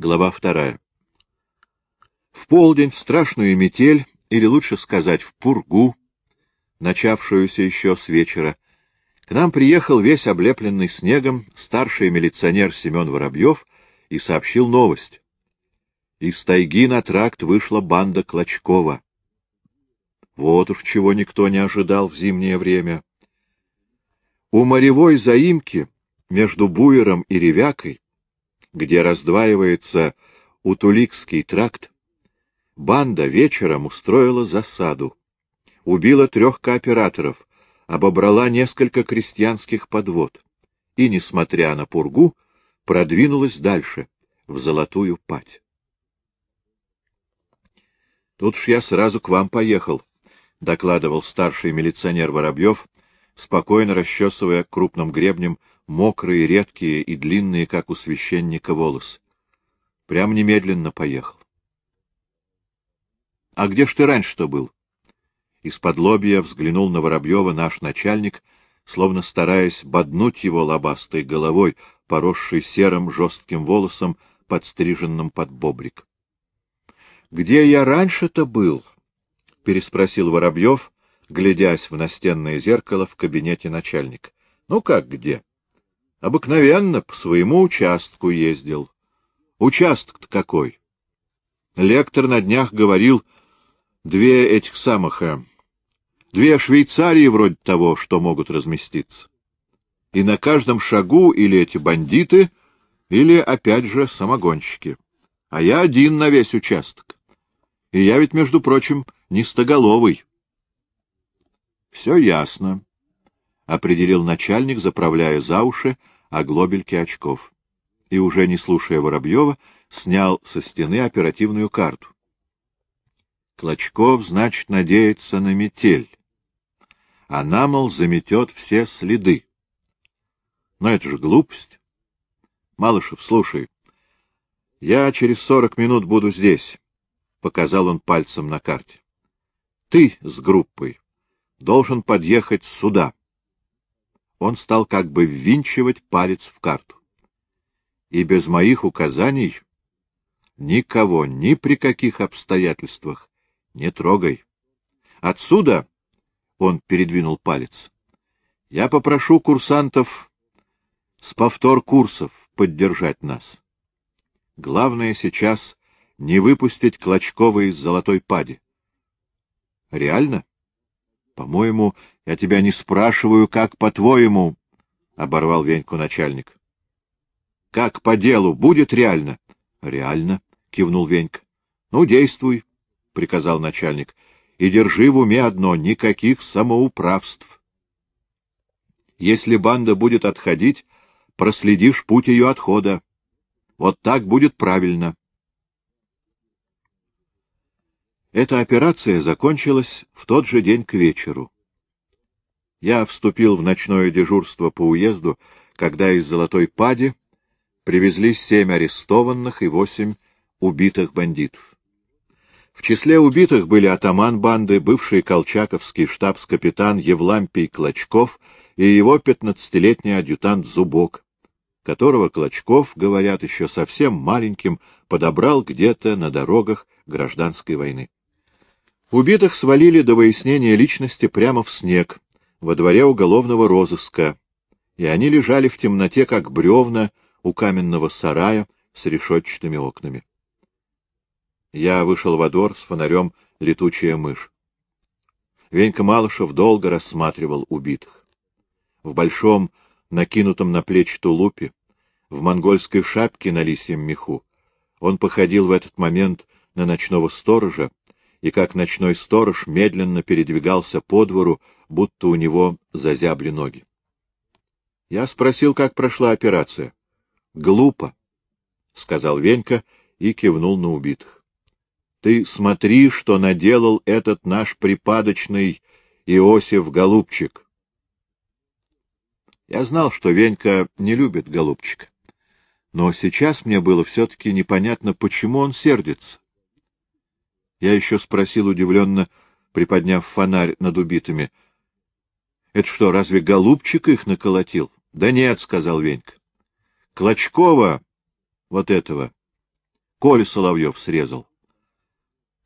Глава вторая. В полдень, в страшную метель, или лучше сказать, в пургу, начавшуюся еще с вечера, к нам приехал весь облепленный снегом старший милиционер Семен Воробьев и сообщил новость. Из тайги на тракт вышла банда Клочкова. Вот уж чего никто не ожидал в зимнее время. У моревой заимки между Буером и Ревякой, где раздваивается Утуликский тракт, банда вечером устроила засаду, убила трех кооператоров, обобрала несколько крестьянских подвод и, несмотря на пургу, продвинулась дальше, в Золотую Пать. Тут ж я сразу к вам поехал, — докладывал старший милиционер Воробьев, спокойно расчесывая крупным гребнем мокрые, редкие и длинные, как у священника, волосы. Прям немедленно поехал. — А где ж ты раньше-то был? Из-под лобья взглянул на Воробьева наш начальник, словно стараясь боднуть его лобастой головой, поросшей серым жестким волосом, подстриженным под бобрик. Где я раньше-то был? — переспросил Воробьев, глядясь в настенное зеркало в кабинете начальника. — Ну как где? — Обыкновенно по своему участку ездил. — Участок-то какой? Лектор на днях говорил, две этих самых... Э, две Швейцарии вроде того, что могут разместиться. И на каждом шагу или эти бандиты, или, опять же, самогонщики. А я один на весь участок. И я ведь, между прочим, не стоголовый. — Все ясно, — определил начальник, заправляя за уши оглобельки очков. И, уже не слушая Воробьева, снял со стены оперативную карту. Клочков, значит, надеется на метель. Она, мол, заметет все следы. Но это же глупость. Малышев, слушай, я через сорок минут буду здесь показал он пальцем на карте. Ты с группой должен подъехать сюда. Он стал как бы ввинчивать палец в карту. И без моих указаний никого ни при каких обстоятельствах не трогай. Отсюда, — он передвинул палец, — я попрошу курсантов с повтор курсов поддержать нас. Главное сейчас не выпустить Клочкова из золотой пади. — Реально? — По-моему, я тебя не спрашиваю, как по-твоему, — оборвал Веньку начальник. — Как по делу, будет реально? — Реально, — кивнул Венька. — Ну, действуй, — приказал начальник, — и держи в уме одно — никаких самоуправств. Если банда будет отходить, проследишь путь ее отхода. Вот так будет правильно. Эта операция закончилась в тот же день к вечеру. Я вступил в ночное дежурство по уезду, когда из Золотой Пади привезли семь арестованных и восемь убитых бандитов. В числе убитых были атаман банды, бывший колчаковский штабс-капитан Евлампий Клочков и его пятнадцатилетний адъютант Зубок, которого Клочков, говорят, еще совсем маленьким, подобрал где-то на дорогах гражданской войны. Убитых свалили до выяснения личности прямо в снег, во дворе уголовного розыска, и они лежали в темноте, как бревна у каменного сарая с решетчатыми окнами. Я вышел во двор с фонарем «Летучая мышь». Венька Малышев долго рассматривал убитых. В большом, накинутом на плечи тулупе, в монгольской шапке на лисьем меху, он походил в этот момент на ночного сторожа, и как ночной сторож медленно передвигался по двору, будто у него зазябли ноги. Я спросил, как прошла операция. — Глупо, — сказал Венька и кивнул на убитых. — Ты смотри, что наделал этот наш припадочный Иосиф Голубчик. Я знал, что Венька не любит Голубчика. Но сейчас мне было все-таки непонятно, почему он сердится. Я еще спросил удивленно, приподняв фонарь над убитыми. — Это что, разве голубчик их наколотил? — Да нет, — сказал Венька. — Клочкова, вот этого, Коля Соловьев срезал.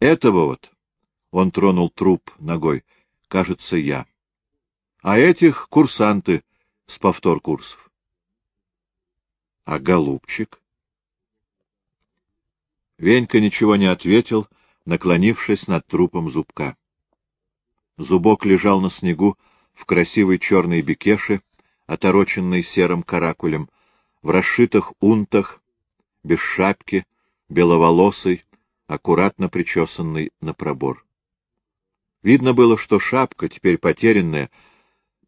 Этого вот, — он тронул труп ногой, — кажется, я. А этих — курсанты с повтор курсов. А голубчик? Венька ничего не ответил, наклонившись над трупом зубка. Зубок лежал на снегу в красивой черной бекеше, отороченной серым каракулем, в расшитых унтах, без шапки, беловолосый, аккуратно причесанный на пробор. Видно было, что шапка, теперь потерянная,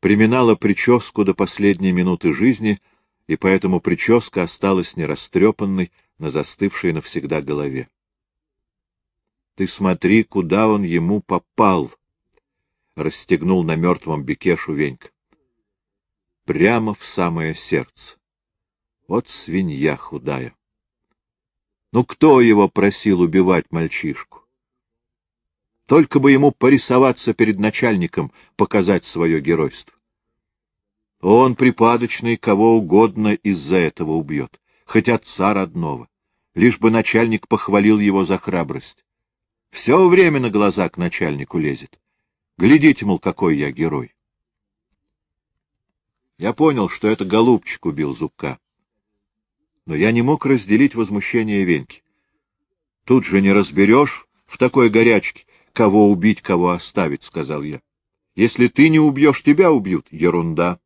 приминала прическу до последней минуты жизни, и поэтому прическа осталась нерастрепанной на застывшей навсегда голове. Ты смотри, куда он ему попал! — расстегнул на мертвом бекешу Венька. Прямо в самое сердце. Вот свинья худая. Ну кто его просил убивать мальчишку? Только бы ему порисоваться перед начальником, показать свое геройство. Он припадочный кого угодно из-за этого убьет, хоть отца родного, лишь бы начальник похвалил его за храбрость. Все время на глаза к начальнику лезет. Глядите, мол, какой я герой. Я понял, что это голубчик убил зубка. Но я не мог разделить возмущение Веньки. Тут же не разберешь в такой горячке, кого убить, кого оставить, — сказал я. Если ты не убьешь, тебя убьют. Ерунда.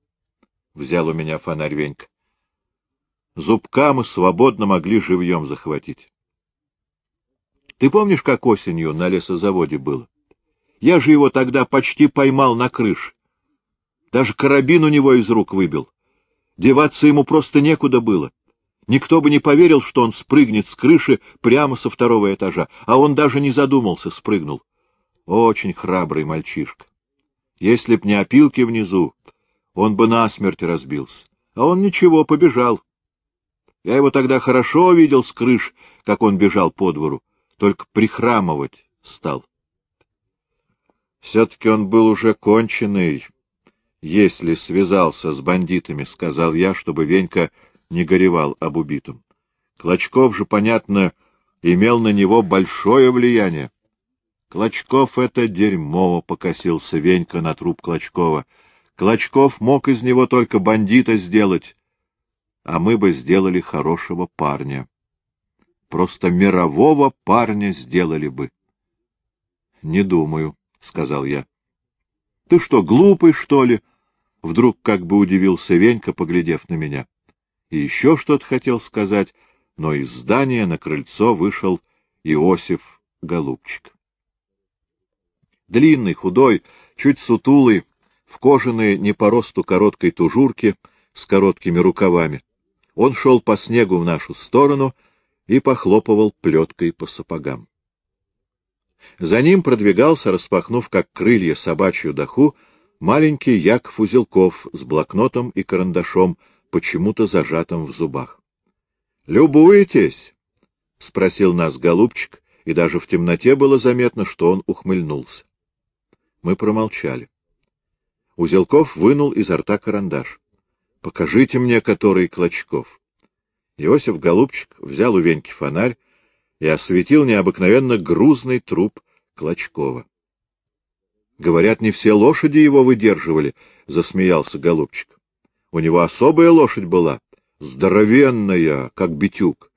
Взял у меня фонарь Венька. Зубка мы свободно могли живьем захватить. Ты помнишь, как осенью на лесозаводе было? Я же его тогда почти поймал на крыше. Даже карабин у него из рук выбил. Деваться ему просто некуда было. Никто бы не поверил, что он спрыгнет с крыши прямо со второго этажа, а он даже не задумался, спрыгнул. Очень храбрый мальчишка. Если б не опилки внизу, он бы насмерть разбился. А он ничего, побежал. Я его тогда хорошо видел с крыш, как он бежал по двору, только прихрамывать стал. Все-таки он был уже конченый, если связался с бандитами, — сказал я, чтобы Венька не горевал об убитом. Клочков же, понятно, имел на него большое влияние. Клочков — это дерьмо, — покосился Венька на труп Клочкова. Клочков мог из него только бандита сделать, а мы бы сделали хорошего парня. Просто мирового парня сделали бы. — Не думаю, — сказал я. — Ты что, глупый, что ли? Вдруг как бы удивился Венька, поглядев на меня и еще что-то хотел сказать, но из здания на крыльцо вышел Иосиф Голубчик. Длинный, худой, чуть сутулый, в кожаной не по росту короткой тужурке с короткими рукавами. Он шел по снегу в нашу сторону и похлопывал плеткой по сапогам. За ним продвигался, распахнув как крылья собачью доху, маленький Яков Узелков с блокнотом и карандашом — почему-то зажатым в зубах. — Любуетесь? — спросил нас голубчик, и даже в темноте было заметно, что он ухмыльнулся. Мы промолчали. Узелков вынул изо рта карандаш. — Покажите мне, который Клочков. Иосиф Голубчик взял у Веньки фонарь и осветил необыкновенно грузный труп Клочкова. — Говорят, не все лошади его выдерживали, — засмеялся Голубчик. У него особая лошадь была, здоровенная, как битюк.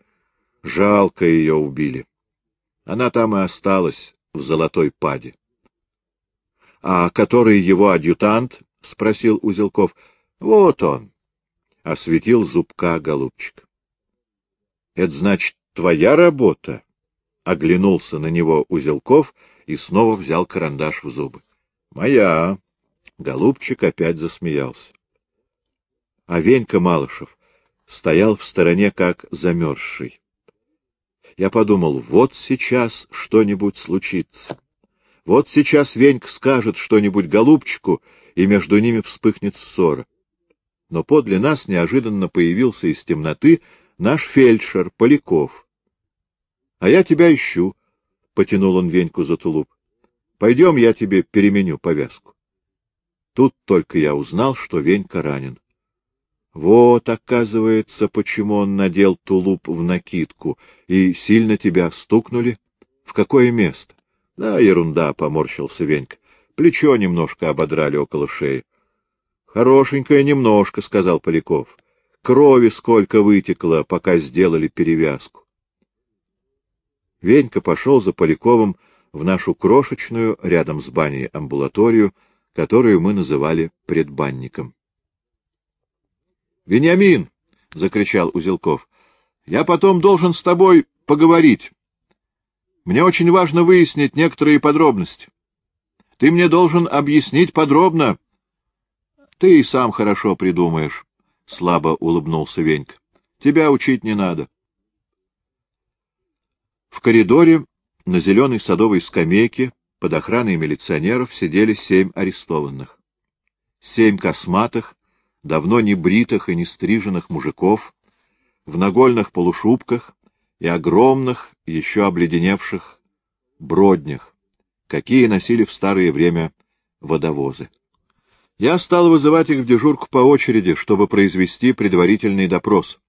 Жалко ее убили. Она там и осталась, в золотой паде. — А который его адъютант? — спросил Узелков. — Вот он, — осветил зубка голубчик. — Это значит твоя работа? — оглянулся на него Узелков и снова взял карандаш в зубы. — Моя. Голубчик опять засмеялся а Венька Малышев стоял в стороне как замерзший. Я подумал, вот сейчас что-нибудь случится. Вот сейчас Венька скажет что-нибудь голубчику, и между ними вспыхнет ссора. Но подле нас неожиданно появился из темноты наш фельдшер Поляков. — А я тебя ищу, — потянул он Веньку за тулуп. — Пойдем, я тебе переменю повязку. Тут только я узнал, что Венька ранен. Вот, оказывается, почему он надел тулуп в накидку. И сильно тебя стукнули? В какое место? Да, ерунда, — поморщился Венька. Плечо немножко ободрали около шеи. Хорошенькое немножко, — сказал Поляков. Крови сколько вытекло, пока сделали перевязку. Венька пошел за Поляковым в нашу крошечную, рядом с баней, амбулаторию, которую мы называли предбанником. — Вениамин! — закричал Узелков. — Я потом должен с тобой поговорить. Мне очень важно выяснить некоторые подробности. Ты мне должен объяснить подробно. — Ты и сам хорошо придумаешь, — слабо улыбнулся Венька. — Тебя учить не надо. В коридоре на зеленой садовой скамейке под охраной милиционеров сидели семь арестованных. Семь косматых, давно не бритых и не стриженных мужиков, в нагольных полушубках и огромных, еще обледеневших броднях, какие носили в старое время водовозы. Я стал вызывать их в дежурку по очереди, чтобы произвести предварительный допрос.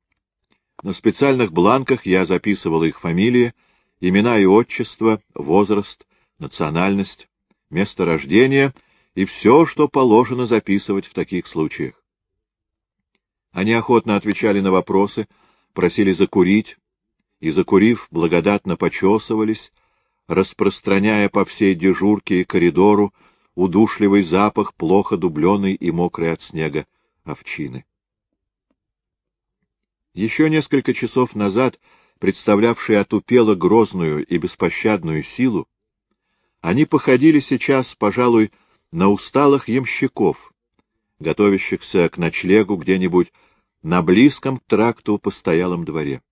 На специальных бланках я записывал их фамилии, имена и отчество, возраст, национальность, место рождения и все, что положено записывать в таких случаях. Они охотно отвечали на вопросы, просили закурить, и, закурив, благодатно почесывались, распространяя по всей дежурке и коридору удушливый запах плохо дубленой и мокрой от снега овчины. Еще несколько часов назад представлявшие отупело грозную и беспощадную силу, они походили сейчас, пожалуй, на усталых ямщиков, готовящихся к ночлегу где-нибудь на близком тракту постоялом дворе.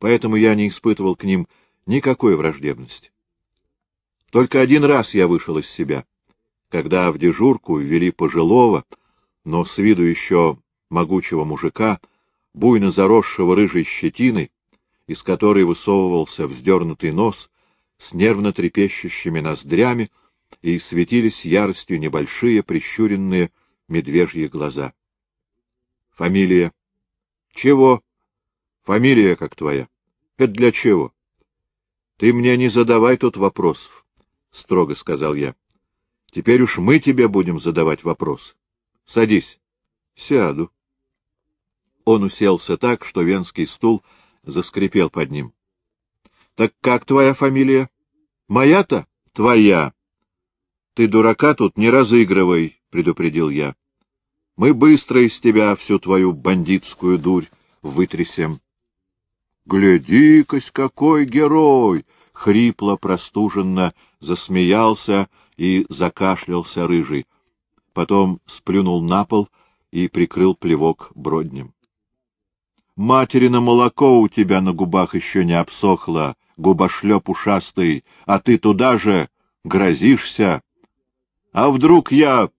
Поэтому я не испытывал к ним никакой враждебности. Только один раз я вышел из себя, когда в дежурку ввели пожилого, но с виду еще могучего мужика, буйно заросшего рыжей щетиной, из которой высовывался вздернутый нос с нервно трепещущими ноздрями, и светились яростью небольшие прищуренные медвежьи глаза. — Фамилия? — Чего? — Фамилия как твоя. — Это для чего? — Ты мне не задавай тут вопросов, — строго сказал я. — Теперь уж мы тебе будем задавать вопрос. Садись. — Сяду. Он уселся так, что венский стул — заскрипел под ним. — Так как твоя фамилия? — Моя-то? — Твоя. — Ты дурака тут не разыгрывай, — предупредил я. — Мы быстро из тебя всю твою бандитскую дурь вытрясем. — Гляди-кась, какой герой! — хрипло, простуженно засмеялся и закашлялся рыжий. Потом сплюнул на пол и прикрыл плевок броднем. Материно молоко у тебя на губах еще не обсохло, губошлеп ушастый, а ты туда же грозишься. А вдруг я...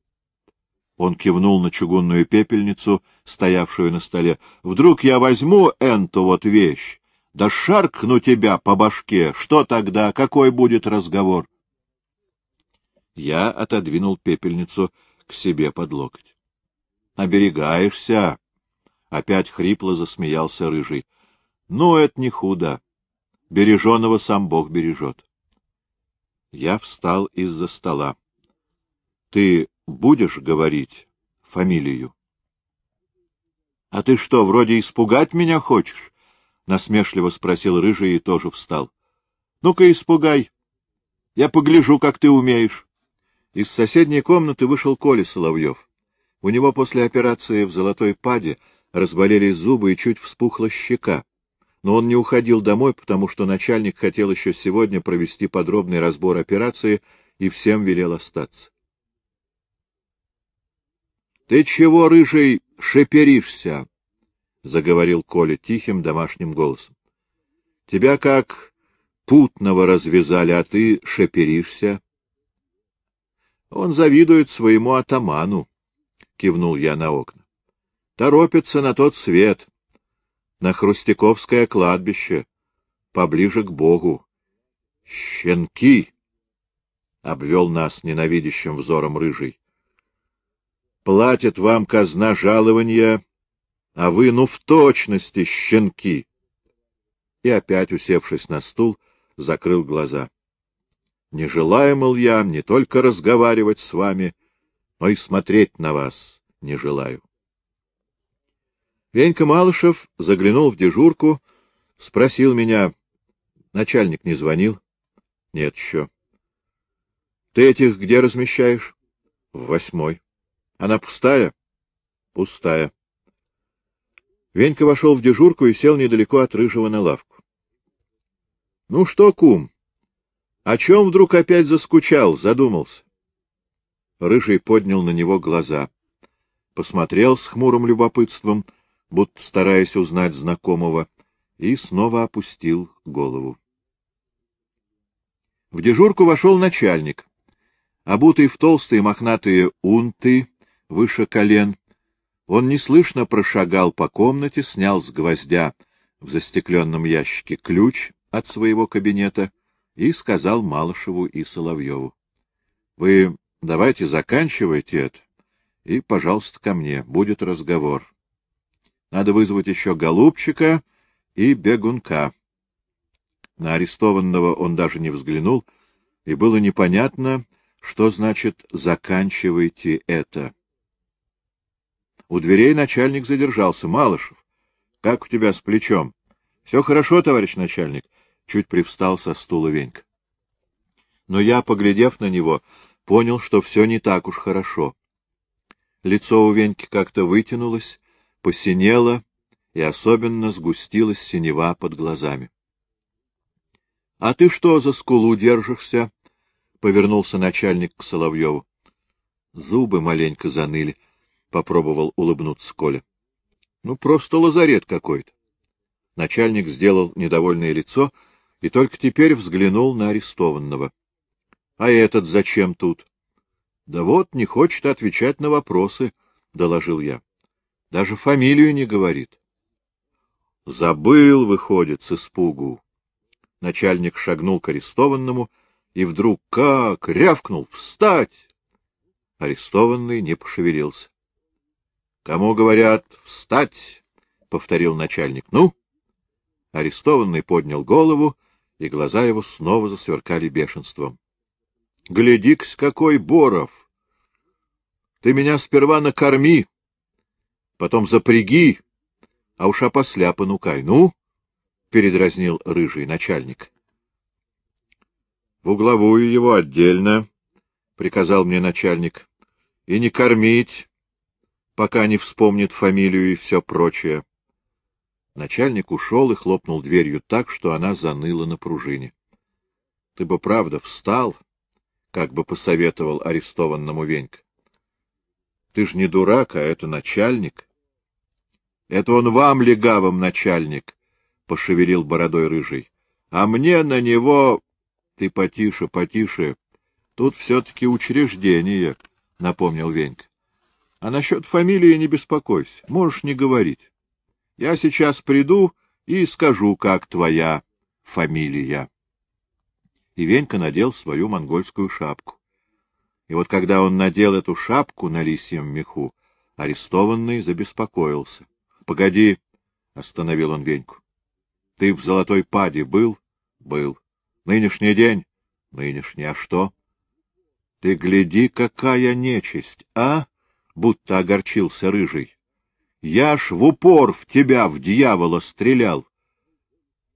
Он кивнул на чугунную пепельницу, стоявшую на столе. Вдруг я возьму эту вот вещь, да шаркну тебя по башке. Что тогда? Какой будет разговор? Я отодвинул пепельницу к себе под локоть. — Оберегаешься, Опять хрипло засмеялся рыжий. — Ну, это не худо. Береженого сам Бог бережет. Я встал из-за стола. — Ты будешь говорить фамилию? — А ты что, вроде испугать меня хочешь? — насмешливо спросил рыжий и тоже встал. — Ну-ка, испугай. Я погляжу, как ты умеешь. Из соседней комнаты вышел Коля Соловьев. У него после операции в золотой паде разболелись зубы и чуть вспухла щека. Но он не уходил домой, потому что начальник хотел еще сегодня провести подробный разбор операции и всем велел остаться. — Ты чего, рыжий, шеперишься? — заговорил Коля тихим домашним голосом. — Тебя как путного развязали, а ты шеперишься. — Он завидует своему атаману, — кивнул я на окна торопится на тот свет, на Хрустяковское кладбище, поближе к Богу. Щенки! — обвел нас ненавидящим взором рыжий. — Платит вам казна жалования, А вы, ну, в точности, щенки! И опять, усевшись на стул, закрыл глаза. Не желаю, мол, я не только разговаривать с вами, но и смотреть на вас не желаю. Венька Малышев заглянул в дежурку, спросил меня, начальник не звонил? Нет еще. Ты этих где размещаешь? В восьмой. Она пустая? Пустая. Венька вошел в дежурку и сел недалеко от Рыжего на лавку. — Ну что, кум, о чем вдруг опять заскучал, задумался? Рыжий поднял на него глаза, посмотрел с хмурым любопытством, будто стараясь узнать знакомого, и снова опустил голову. В дежурку вошел начальник. Обутый в толстые мохнатые унты выше колен, он неслышно прошагал по комнате, снял с гвоздя в застекленном ящике ключ от своего кабинета и сказал Малышеву и Соловьеву. — Вы давайте заканчивайте это и, пожалуйста, ко мне. Будет разговор. Надо вызвать еще голубчика и бегунка. На арестованного он даже не взглянул, и было непонятно, что значит «заканчивайте это». У дверей начальник задержался. — Малышев, как у тебя с плечом? — Все хорошо, товарищ начальник. Чуть привстал со стула Венька. Но я, поглядев на него, понял, что все не так уж хорошо. Лицо у Веньки как-то вытянулось, посинело, и особенно сгустилась синева под глазами. — А ты что за скулу держишься? — повернулся начальник к Соловьеву. Зубы маленько заныли. — попробовал улыбнуться Коля. — Ну, просто лазарет какой-то. Начальник сделал недовольное лицо и только теперь взглянул на арестованного. — А этот зачем тут? — Да вот, не хочет отвечать на вопросы, — доложил я. — Даже фамилию не говорит. — Забыл, выходит, с испугу. Начальник шагнул к арестованному и вдруг как рявкнул «Встать!» Арестованный не пошевелился. Кому говорят «встать», — повторил начальник. «Ну?» Арестованный поднял голову, и глаза его снова засверкали бешенством. — Гляди-ка, какой Боров! Ты меня сперва накорми, потом запряги, а уж опосля понукай. Ну? — передразнил рыжий начальник. — В угловую его отдельно, — приказал мне начальник, — и не кормить, пока не вспомнит фамилию и все прочее. Начальник ушел и хлопнул дверью так, что она заныла на пружине. — Ты бы правда встал, — как бы посоветовал арестованному Венька. — Ты ж не дурак, а это начальник. — Это он вам, легавым, начальник, — пошевелил бородой рыжий. — А мне на него... Ты потише, потише. Тут все-таки учреждение, — напомнил Венька. А насчет фамилии не беспокойся, можешь не говорить. Я сейчас приду и скажу, как твоя фамилия. И Венька надел свою монгольскую шапку. И вот когда он надел эту шапку на лисьем меху, арестованный забеспокоился. — Погоди, — остановил он Веньку. — Ты в золотой паде был? — Был. — Нынешний день? — Нынешний. А что? — Ты гляди, какая нечисть, а? будто огорчился рыжий. Я ж в упор в тебя, в дьявола, стрелял.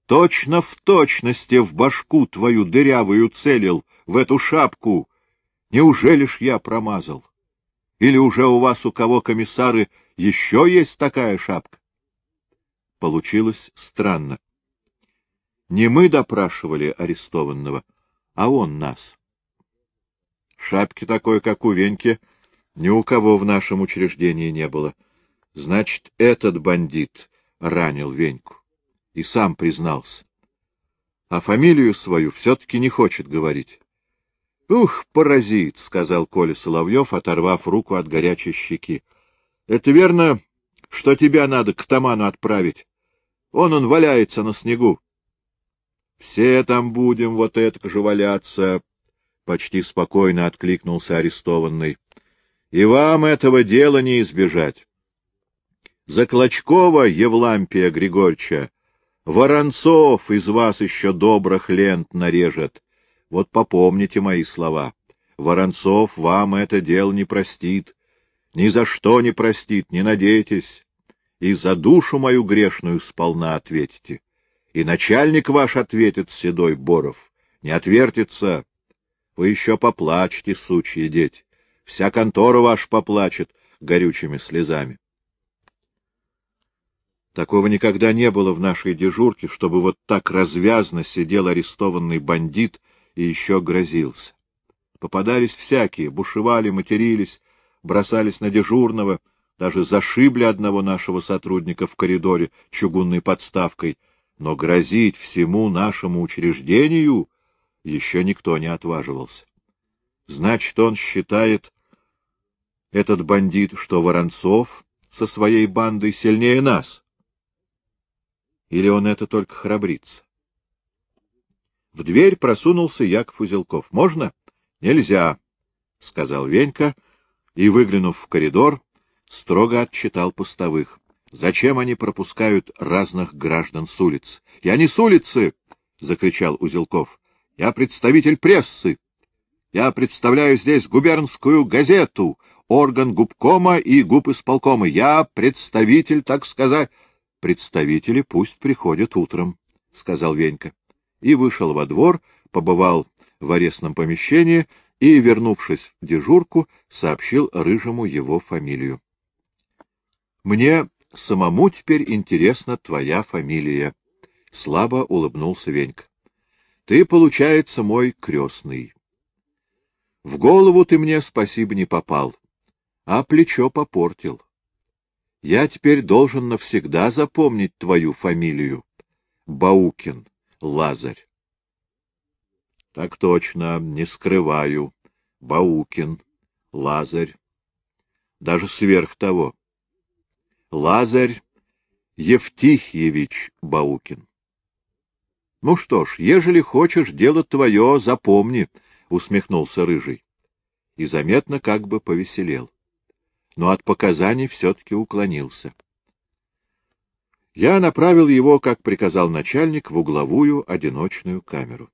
Точно в точности в башку твою дырявую целил, в эту шапку. Неужели ж я промазал? Или уже у вас, у кого комиссары, еще есть такая шапка? Получилось странно. Не мы допрашивали арестованного, а он нас. Шапки такой, как у Веньки, ни у кого в нашем учреждении не было. Значит, этот бандит ранил Веньку. И сам признался. А фамилию свою все-таки не хочет говорить. — Ух, паразит! — сказал Коля Соловьев, оторвав руку от горячей щеки. — Это верно, что тебя надо к Таману отправить? Он он валяется на снегу. — Все там будем вот это же валяться, — почти спокойно откликнулся арестованный и вам этого дела не избежать. За Клочкова Евлампия Григорьевича Воронцов из вас еще добрых лент нарежет. Вот попомните мои слова. Воронцов вам это дело не простит. Ни за что не простит, не надейтесь. И за душу мою грешную сполна ответите. И начальник ваш ответит, седой Боров. Не отвертится. Вы еще поплачете, сучьи дети. Вся контора ваша поплачет горючими слезами. Такого никогда не было в нашей дежурке, чтобы вот так развязно сидел арестованный бандит и еще грозился. Попадались всякие, бушевали, матерились, бросались на дежурного, даже зашибли одного нашего сотрудника в коридоре чугунной подставкой, но грозить всему нашему учреждению еще никто не отваживался. Значит, он считает, этот бандит, что Воронцов со своей бандой сильнее нас. Или он это только храбрится? В дверь просунулся Яков Узелков. — Можно? — Нельзя, — сказал Венька, и, выглянув в коридор, строго отчитал пустовых. Зачем они пропускают разных граждан с улиц? — Я не с улицы! — закричал Узелков. — Я представитель прессы. Я представляю здесь губернскую газету, орган губкома и губ исполкома. Я представитель, так сказать... — Представители пусть приходят утром, — сказал Венька. И вышел во двор, побывал в арестном помещении и, вернувшись в дежурку, сообщил Рыжему его фамилию. — Мне самому теперь интересна твоя фамилия, — слабо улыбнулся Венька. — Ты, получается, мой крестный. В голову ты мне, спасибо, не попал, а плечо попортил. Я теперь должен навсегда запомнить твою фамилию. Баукин, Лазарь. Так точно, не скрываю. Баукин, Лазарь. Даже сверх того. Лазарь Евтихьевич Баукин. Ну что ж, ежели хочешь дело твое, запомни, — усмехнулся Рыжий. И заметно как бы повеселел но от показаний все-таки уклонился. Я направил его, как приказал начальник, в угловую одиночную камеру.